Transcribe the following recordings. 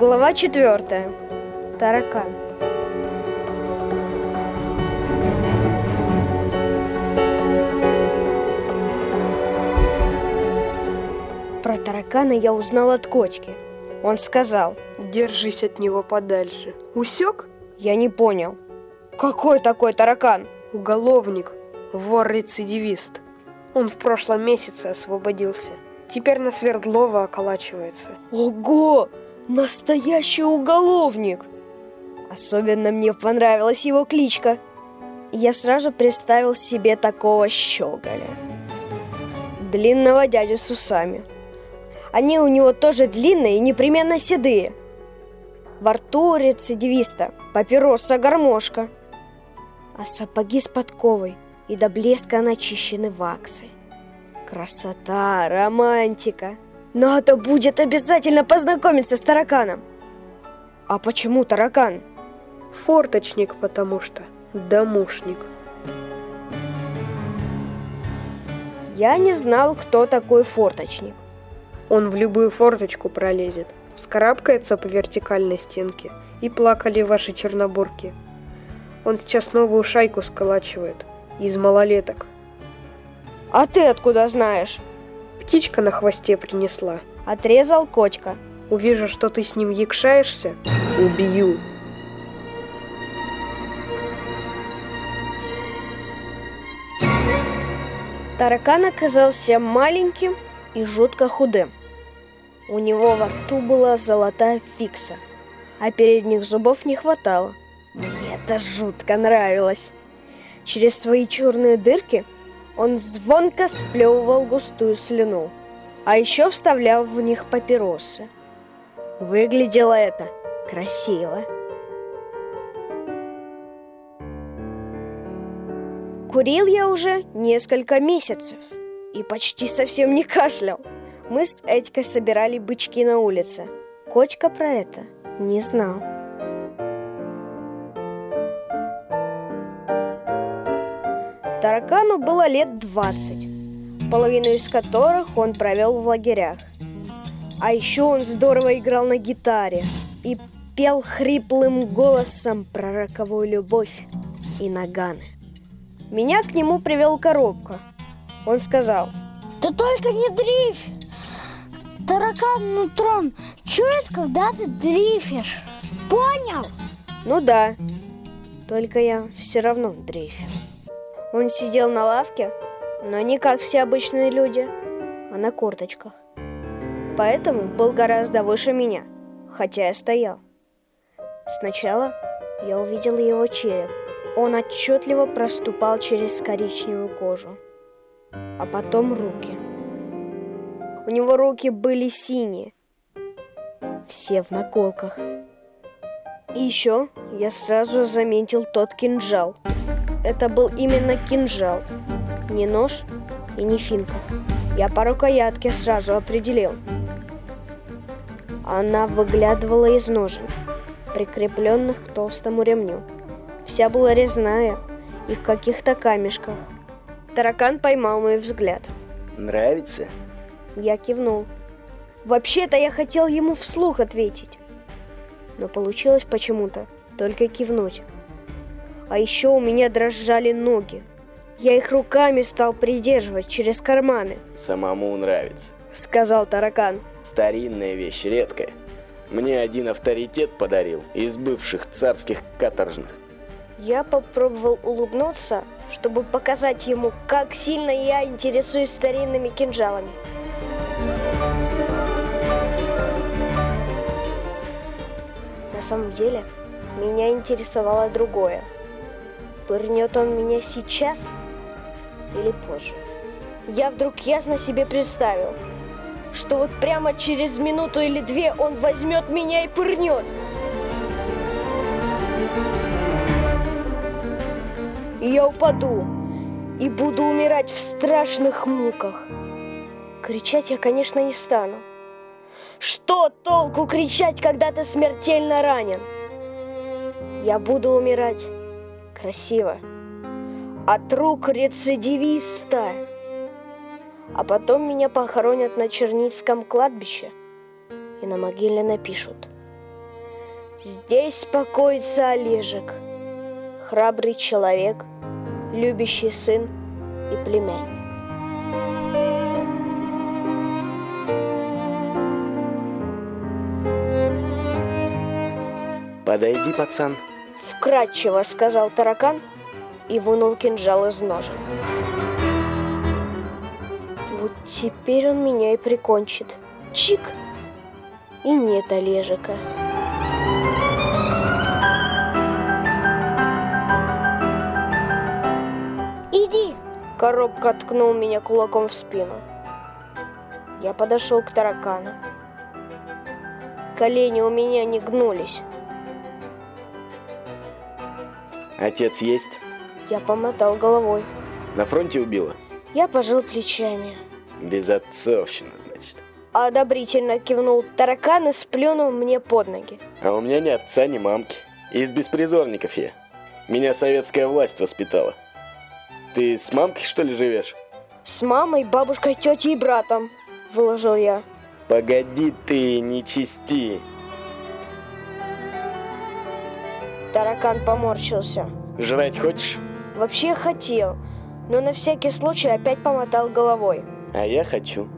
Глава четвертая. Таракан. Про таракана я узнал от Котики. Он сказал, Держись от него подальше. Усек? я не понял. Какой такой таракан? Уголовник, вор-рецидивист. Он в прошлом месяце освободился. Теперь на Свердлова околачивается. Ого! Настоящий уголовник! Особенно мне понравилась его кличка. Я сразу представил себе такого щеголя. Длинного дядю с усами. Они у него тоже длинные и непременно седые. Во рту рецидивиста папироса гармошка. А сапоги с подковой и до блеска начищены ваксой. Красота, романтика. Надо будет обязательно познакомиться с тараканом. А почему таракан? Форточник, потому что домушник. Я не знал, кто такой форточник. Он в любую форточку пролезет, вскарабкается по вертикальной стенке. И плакали ваши чернобурки. Он сейчас новую шайку сколачивает из малолеток. А ты откуда знаешь? Птичка на хвосте принесла. Отрезал Котька. Увижу, что ты с ним якшаешься, убью. Таракан оказался маленьким и жутко худым. У него во рту была золотая фикса, а передних зубов не хватало. Мне это жутко нравилось. Через свои черные дырки он звонко сплевывал густую слюну, а еще вставлял в них папиросы. Выглядело это красиво. Курил я уже несколько месяцев и почти совсем не кашлял. Мы с Этькой собирали бычки на улице. Котька про это не знал. Таракану было лет 20, половину из которых он провел в лагерях. А еще он здорово играл на гитаре и пел хриплым голосом про роковую любовь и наганы. Меня к нему привел коробка. Он сказал, Да только не дрейфь! Таракан нутрон, чует, когда ты дрейфишь. Понял? ну да, только я все равно дрейфил. Он сидел на лавке, но не как все обычные люди, а на корточках. Поэтому был гораздо выше меня, хотя я стоял. Сначала я увидел его череп. Он отчетливо проступал через коричневую кожу. А потом руки. У него руки были синие. Все в наколках. И еще я сразу заметил тот кинжал. Это был именно кинжал. Не нож и не финка. Я по рукоятке сразу определил. Она выглядывала из ножен, прикрепленных к толстому ремню. Вся была резная и в каких-то камешках. Таракан поймал мой взгляд. Нравится? Я кивнул. Вообще-то я хотел ему вслух ответить. Но получилось почему-то только кивнуть. А еще у меня дрожали ноги. Я их руками стал придерживать через карманы, Самому нравится. сказал таракан. Старинная вещь, редкая. Мне один авторитет подарил из бывших царских каторжных. Я попробовал улыбнуться, чтобы показать ему, как сильно я интересуюсь старинными кинжалами. На самом деле, меня интересовало другое. Пырнет он меня сейчас или позже? Я вдруг ясно себе представил, что вот прямо через минуту или две он возьмет меня и пырнет. И я упаду и буду умирать в страшных муках. Кричать я, конечно, не стану. Что толку кричать, когда ты смертельно ранен? Я буду умирать красиво. От рук рецидивиста. А потом меня похоронят на Черницком кладбище и на могиле напишут Здесь покоится Олежек, храбрый человек, любящий сын и племянник. Подойди, пацан. Вкратчиво сказал таракан и вынул кинжал из ножен. Вот теперь он меня и прикончит. Чик! И нет Олежика. Иди. Коробка ткнул меня кулаком в спину. Я подошел к таракану. Колени у меня не гнулись. Отец есть? Я помотал головой. На фронте убила? Я пожал плечами. Без отцовщины, значит. Одобрительно кивнул таракан и сплюнул мне под ноги. А у меня ни отца, ни мамки. Из беспризорников я. Меня советская власть воспитала. Ты с мамкой, что ли, живешь? С мамой, бабушкой, тетей и братом, выложил я. Погоди ты, не чисти. Таракан поморщился. Жрать хочешь? Вообще хотел, но на всякий случай опять помотал головой. А я хочу.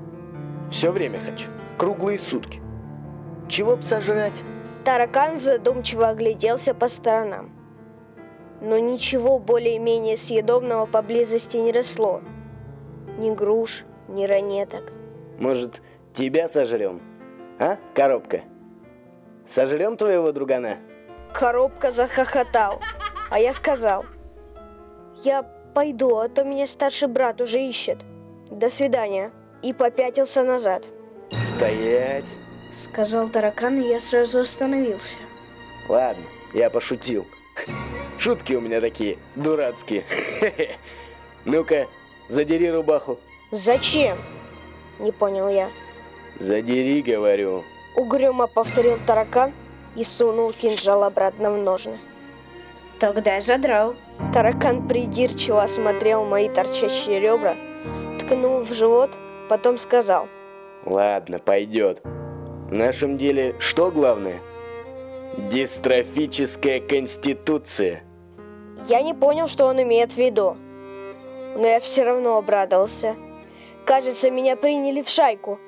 Все время хочу. Круглые сутки. Чего б сожрать? Таракан задумчиво огляделся по сторонам. Но ничего более-менее съедобного поблизости не росло. Ни груш, ни ранеток. Может, тебя сожрем? А, коробка? Сожрем твоего другана? Коробка захохотал, а я сказал, я пойду, а то меня старший брат уже ищет. До свидания. И попятился назад. Стоять. Сказал таракан, и я сразу остановился. Ладно, я пошутил. Шутки у меня такие, дурацкие. Ну-ка, задери рубаху. Зачем? Не понял я. Задери, говорю. Угрюмо повторил таракан и сунул кинжал обратно в ножны. Тогда я задрал. Таракан придирчиво осмотрел мои торчащие ребра, ткнул в живот, потом сказал. Ладно, пойдет. В нашем деле что главное? Дистрофическая конституция. Я не понял, что он имеет в виду. Но я все равно обрадовался. Кажется, меня приняли в шайку.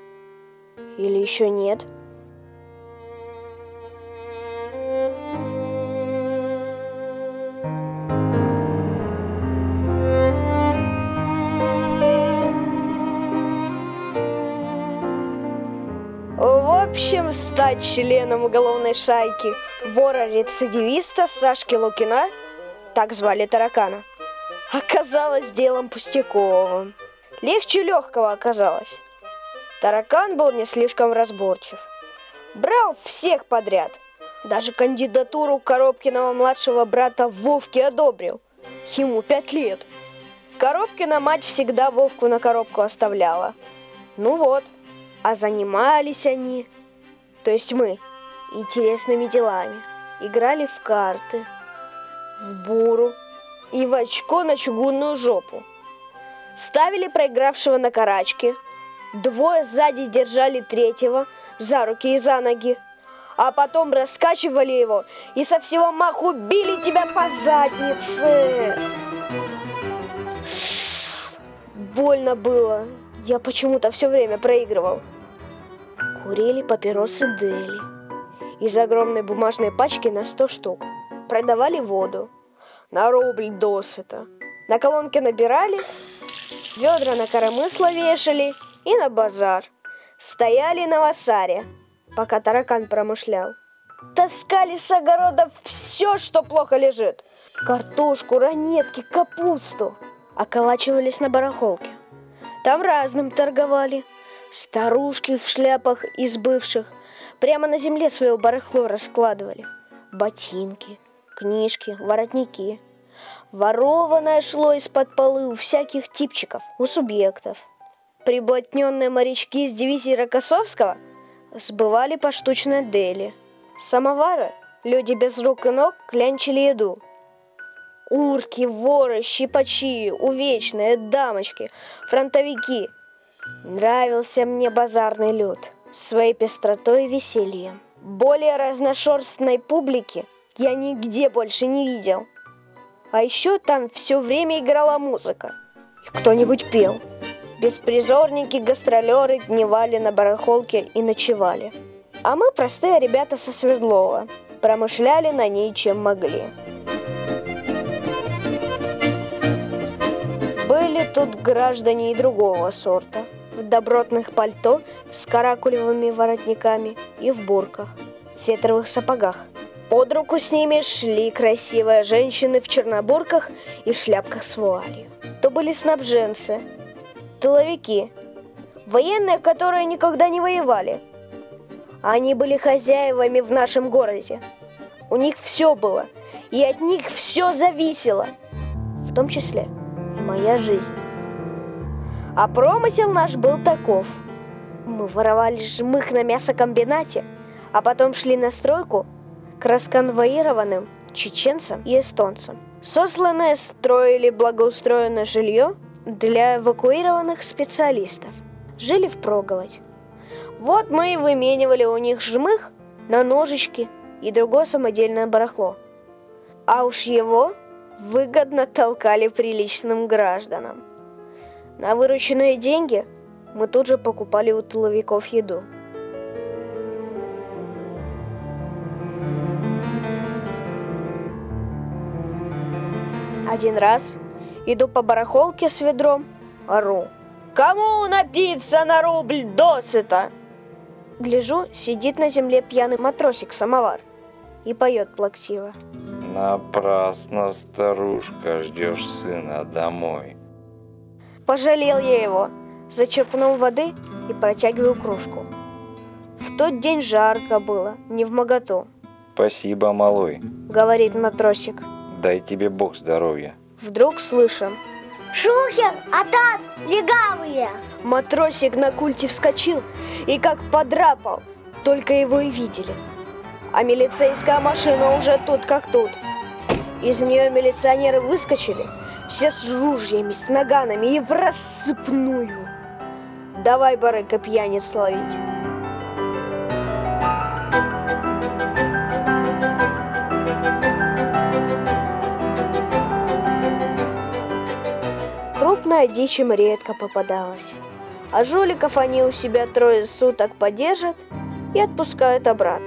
Или еще нет? В стать членом уголовной шайки вора-рецидивиста Сашки Лукина, так звали таракана, оказалось делом пустяковым. Легче легкого оказалось. Таракан был не слишком разборчив. Брал всех подряд. Даже кандидатуру Коробкиного младшего брата Вовки одобрил. Ему пять лет. Коробкина мать всегда Вовку на коробку оставляла. Ну вот, а занимались они, то есть мы, интересными делами. Играли в карты, в буру и в очко на чугунную жопу. Ставили проигравшего на карачки. Двое сзади держали третьего за руки и за ноги. А потом раскачивали его и со всего маху били тебя по заднице. Больно было. Я почему-то все время проигрывал. Курили папиросы Дели. Из огромной бумажной пачки на 100 штук. Продавали воду. На рубль досыта. На колонке набирали, ведра на коромысло вешали и на базар. Стояли на васаре, пока таракан промышлял. Таскали с огорода все, что плохо лежит. Картошку, ранетки, капусту. Околачивались на барахолке. Там разным торговали. Старушки в шляпах из бывших прямо на земле свое барахло раскладывали. Ботинки, книжки, воротники. Ворованное шло из-под полы у всяких типчиков, у субъектов. Приблотненные морячки с дивизии Рокоссовского сбывали поштучно дели. Самовары люди без рук и ног клянчили еду. Урки, воры, щипачи, увечные, дамочки, фронтовики. Нравился мне базарный люд своей пестротой и весельем. Более разношерстной публики я нигде больше не видел. А еще там все время играла музыка. И кто-нибудь пел. Беспризорники, гастролеры дневали на барахолке и ночевали. А мы, простые ребята со Свердлова, промышляли на ней чем могли. Были тут граждане и другого сорта. В добротных пальто с каракулевыми воротниками и в бурках, фетровых сапогах. Под руку с ними шли красивые женщины в чернобурках и шляпках с вуалью. То были снабженцы, тыловики, военные, которые никогда не воевали. Они были хозяевами в нашем городе. У них все было, и от них все зависело, в том числе и моя жизнь. А промысел наш был таков. Мы воровали жмых на мясокомбинате, а потом шли на стройку к расконвоированным чеченцам и эстонцам. Сосланные строили благоустроенное жилье для эвакуированных специалистов. Жили в проголодь. Вот мы и выменивали у них жмых на ножички и другое самодельное барахло. А уж его выгодно толкали приличным гражданам. На вырученные деньги мы тут же покупали у тыловиков еду. Один раз иду по барахолке с ведром, ору. Кому напиться на рубль досыта? Гляжу, сидит на земле пьяный матросик-самовар и поет плаксиво. Напрасно, старушка, ждешь сына домой. Пожалел я его, зачерпнул воды и протягиваю кружку. В тот день жарко было, не в моготу, Спасибо, малой. говорит матросик. Дай тебе Бог здоровья. Вдруг слышим. Шухер, Атас, легавые! Матросик на культе вскочил и как подрапал, только его и видели. А милицейская машина уже тут как тут. Из нее милиционеры выскочили, все с ружьями, с наганами и в рассыпную. Давай, барыга, пьяниц ловить. Крупная дичь им редко попадалась. А жуликов они у себя трое суток подержат и отпускают обратно.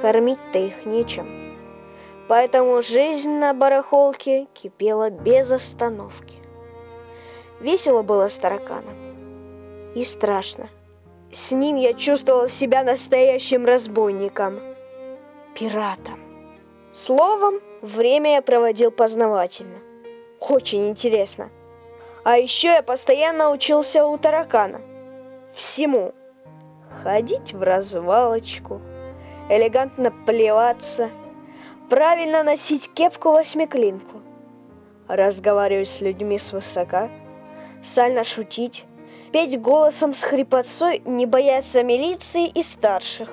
Кормить-то их нечем. Поэтому жизнь на барахолке кипела без остановки. Весело было с тараканом. И страшно. С ним я чувствовал себя настоящим разбойником. Пиратом. Словом, время я проводил познавательно. Очень интересно. А еще я постоянно учился у таракана. Всему. Ходить в развалочку, элегантно плеваться, правильно носить кепку-восьмиклинку, разговаривать с людьми свысока, сально шутить, петь голосом с хрипотцой, не бояться милиции и старших,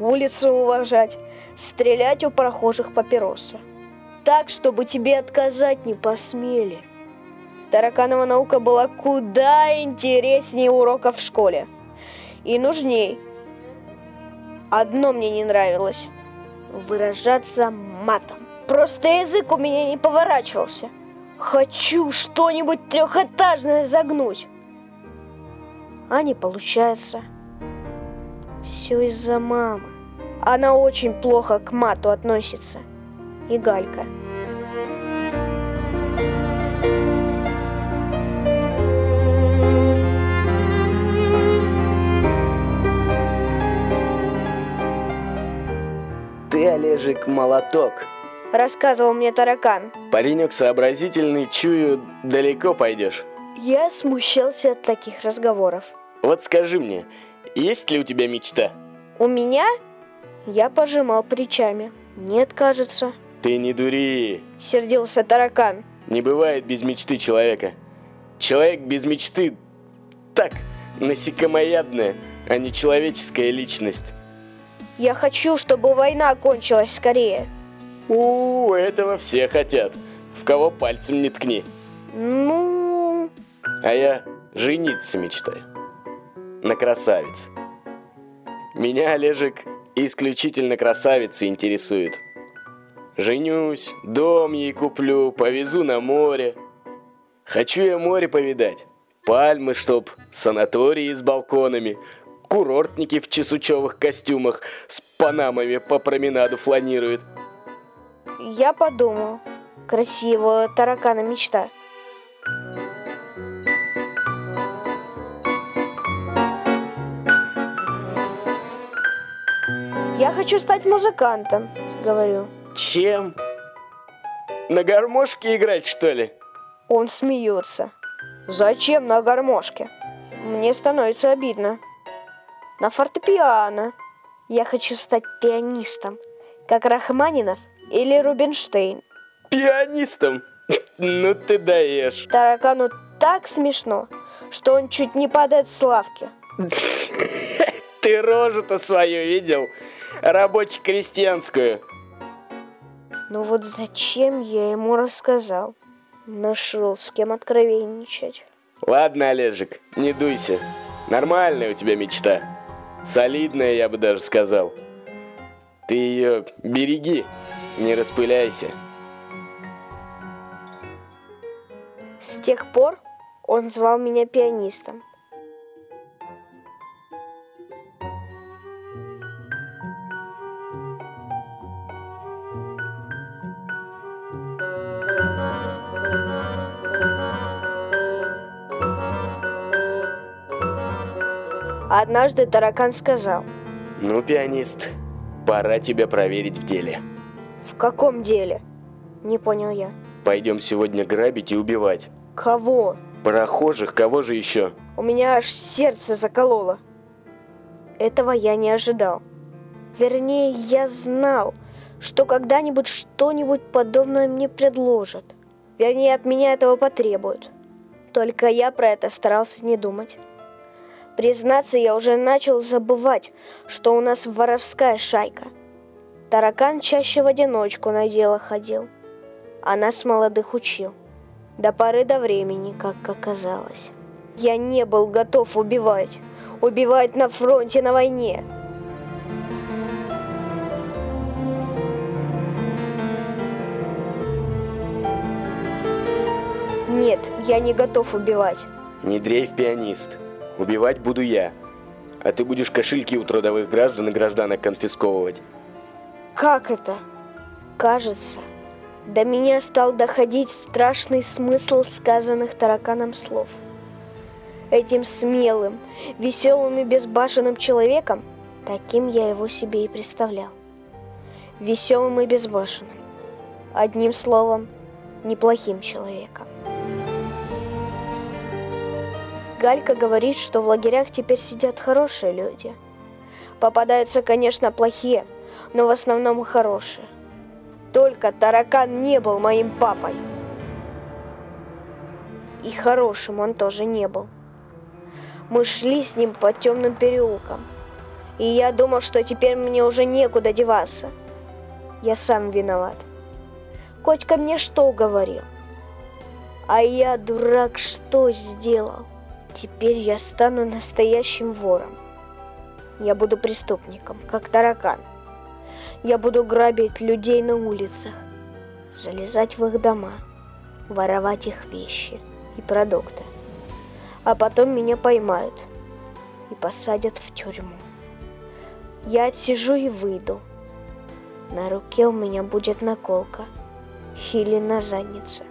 улицу уважать, стрелять у прохожих папиросы. Так, чтобы тебе отказать не посмели. Тараканова наука была куда интереснее уроков в школе. И нужней. Одно мне не нравилось. Выражаться матом. Просто язык у меня не поворачивался. Хочу что-нибудь трехэтажное загнуть. А не получается. Все из-за мамы. Она очень плохо к мату относится. И Галька. Ты, Олежек, молоток. Рассказывал мне таракан. Паренек сообразительный, чую, далеко пойдешь. Я смущался от таких разговоров. Вот скажи мне, есть ли у тебя мечта? У меня? Я пожимал плечами. Нет, кажется. Ты не дури. Сердился таракан. Не бывает без мечты человека. Человек без мечты так, насекомоядная, а не человеческая личность. Я хочу, чтобы война кончилась скорее. У, этого все хотят. В кого пальцем не ткни. Ну, А я жениться мечтаю. На красавице. Меня, Олежек, исключительно красавицы интересуют. Женюсь, дом ей куплю, повезу на море. Хочу я море повидать. Пальмы, чтоб, санатории с балконами, курортники в чесучевых костюмах с панамами по променаду фланируют. Я подумал. Красивая таракана мечта. Я хочу стать музыкантом, говорю. Чем? На гармошке играть, что ли? Он смеется. Зачем на гармошке? Мне становится обидно. На фортепиано. Я хочу стать пианистом, как Рахманинов или Рубинштейн. Пианистом? Ну ты даешь. Таракану так смешно, что он чуть не падает с лавки. Ты рожу-то свою видел? Рабоче-крестьянскую. Ну вот зачем я ему рассказал? Нашел с кем откровенничать. Ладно, Олежек, не дуйся. Нормальная у тебя мечта. Солидная, я бы даже сказал. Ты ее береги, не распыляйся. С тех пор он звал меня пианистом. Однажды таракан сказал, Ну, пианист, пора тебя проверить в деле. в каком деле? Не понял я. Пойдем сегодня грабить и убивать. Кого? Прохожих, кого же еще? У меня аж сердце закололо. Этого я не ожидал. Вернее, я знал, что когда-нибудь что-нибудь подобное мне предложат. Вернее, от меня этого потребуют. Только я про это старался не думать. Признаться, я уже начал забывать, что у нас воровская шайка. Таракан чаще в одиночку на дело ходил, а нас молодых учил. До поры до времени, как оказалось. Я не был готов убивать. Убивать на фронте, на войне. Нет, я не готов убивать. Не дрейф, пианист. Убивать буду я. А ты будешь кошельки у трудовых граждан и гражданок конфисковывать. Как это? Кажется, до меня стал доходить страшный смысл сказанных тараканом слов. Этим смелым, веселым и безбашенным человеком, таким я его себе и представлял. Веселым и безбашенным. Одним словом, неплохим человеком. Галька говорит, что в лагерях теперь сидят хорошие люди. Попадаются, конечно, плохие, но в основном хорошие. Только таракан не был моим папой. И хорошим он тоже не был. Мы шли с ним по темным переулкам. И я думал, что теперь мне уже некуда деваться. Я сам виноват. Котька мне что говорил? А я, дурак, что сделал? Теперь я стану настоящим вором. Я буду преступником, как таракан. Я буду грабить людей на улицах, залезать в их дома, воровать их вещи и продукты. А потом меня поймают и посадят в тюрьму. Я отсижу и выйду. На руке у меня будет наколка или на заднице.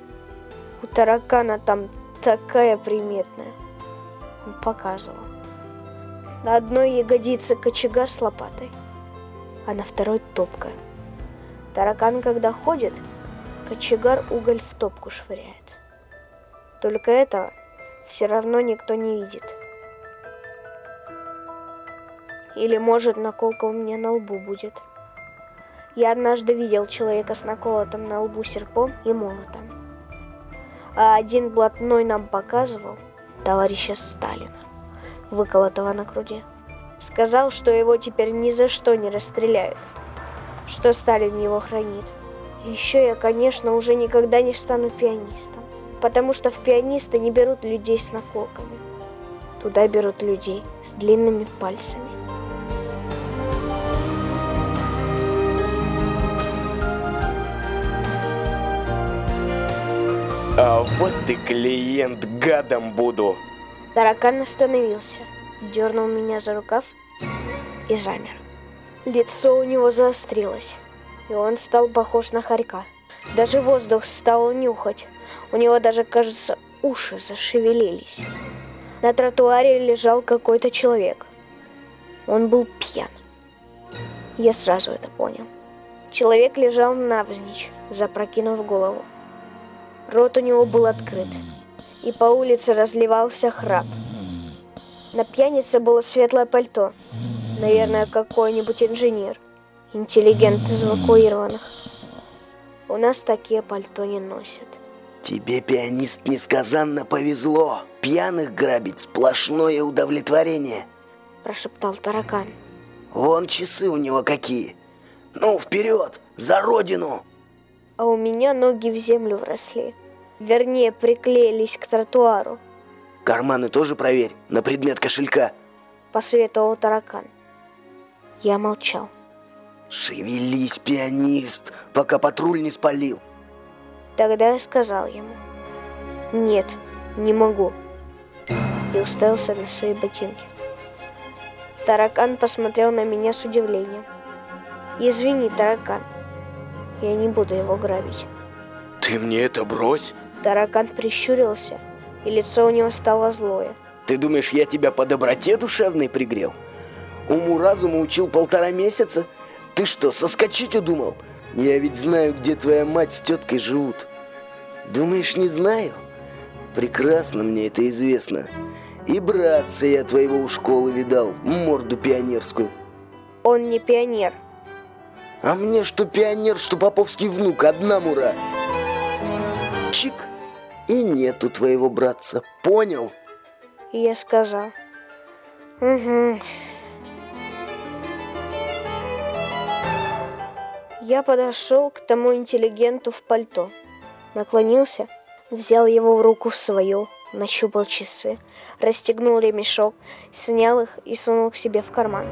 У таракана там такая приметная. Показывал. На одной ягодице кочегар с лопатой, а на второй топка. Таракан, когда ходит, кочегар уголь в топку швыряет. Только этого все равно никто не видит. Или, может, наколка у меня на лбу будет. Я однажды видел человека с наколотым на лбу серпом и молотом. А один блатной нам показывал товарища Сталина, выколотого на груди. Сказал, что его теперь ни за что не расстреляют, что Сталин его хранит. Еще я, конечно, уже никогда не стану пианистом, потому что в пианисты не берут людей с наколками. Туда берут людей с длинными пальцами. А вот ты клиент, гадом буду. Таракан остановился, дернул меня за рукав и замер. Лицо у него заострилось, и он стал похож на хорька. Даже воздух стал нюхать. У него даже, кажется, уши зашевелились. На тротуаре лежал какой-то человек. Он был пьян. Я сразу это понял. Человек лежал навзничь, запрокинув голову. Рот у него был открыт, и по улице разливался храп. На пьянице было светлое пальто. Наверное, какой-нибудь инженер. Интеллигент из эвакуированных. У нас такие пальто не носят. Тебе, пианист, несказанно повезло. Пьяных грабить сплошное удовлетворение. Прошептал таракан. Вон часы у него какие. Ну, вперед, за родину! А у меня ноги в землю вросли. Вернее, приклеились к тротуару. Карманы тоже проверь, на предмет кошелька. Посоветовал таракан. Я молчал. Шевелись, пианист, пока патруль не спалил. Тогда я сказал ему. Нет, не могу. И уставился на свои ботинки. Таракан посмотрел на меня с удивлением. Извини, таракан. Я не буду его грабить. Ты мне это брось. Таракан прищурился, и лицо у него стало злое. Ты думаешь, я тебя по доброте душевной пригрел? Уму-разуму учил полтора месяца? Ты что, соскочить удумал? Я ведь знаю, где твоя мать с теткой живут. Думаешь, не знаю? Прекрасно мне это известно. И братца я твоего у школы видал, морду пионерскую. Он не пионер. А мне что пионер, что поповский внук, одна мура. Чик, и нету твоего братца, понял? Я сказал. Угу. Я подошел к тому интеллигенту в пальто, наклонился, взял его в руку в свою, нащупал часы, расстегнул ремешок, снял их и сунул к себе в карман.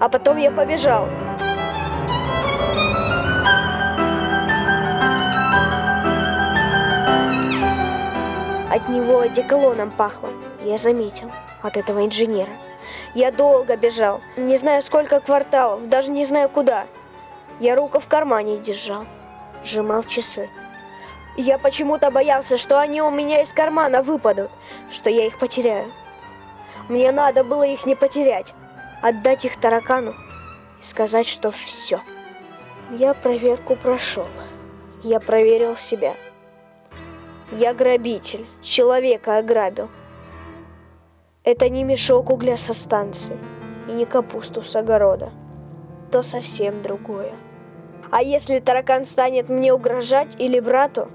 А потом я побежал. От него одеколоном пахло, я заметил, от этого инженера. Я долго бежал, не знаю сколько кварталов, даже не знаю куда. Я руку в кармане держал, сжимал часы. Я почему-то боялся, что они у меня из кармана выпадут, что я их потеряю. Мне надо было их не потерять, отдать их таракану и сказать, что все. Я проверку прошел. Я проверил себя. Я грабитель, человека ограбил. Это не мешок угля со станции и не капусту с огорода. То совсем другое. А если таракан станет мне угрожать или брату,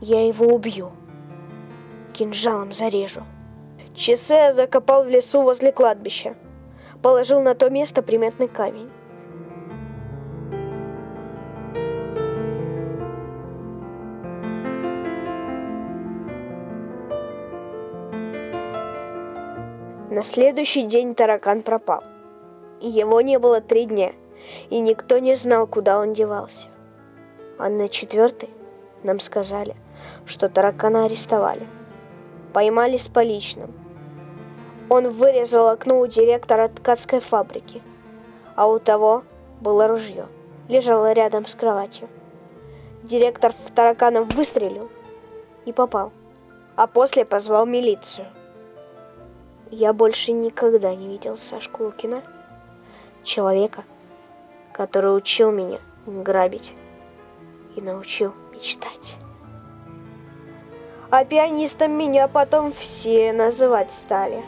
я его убью. Кинжалом зарежу. Часы я закопал в лесу возле кладбища. Положил на то место приметный камень. На следующий день таракан пропал. Его не было три дня, и никто не знал, куда он девался. А на четвертый нам сказали, что таракана арестовали. Поймали с поличным. Он вырезал окно у директора ткацкой фабрики, а у того было ружье, лежало рядом с кроватью. Директор в тараканов выстрелил и попал, а после позвал милицию. Я больше никогда не видел Сашку Лукина, человека, который учил меня грабить и научил мечтать. А пианистом меня потом все называть стали.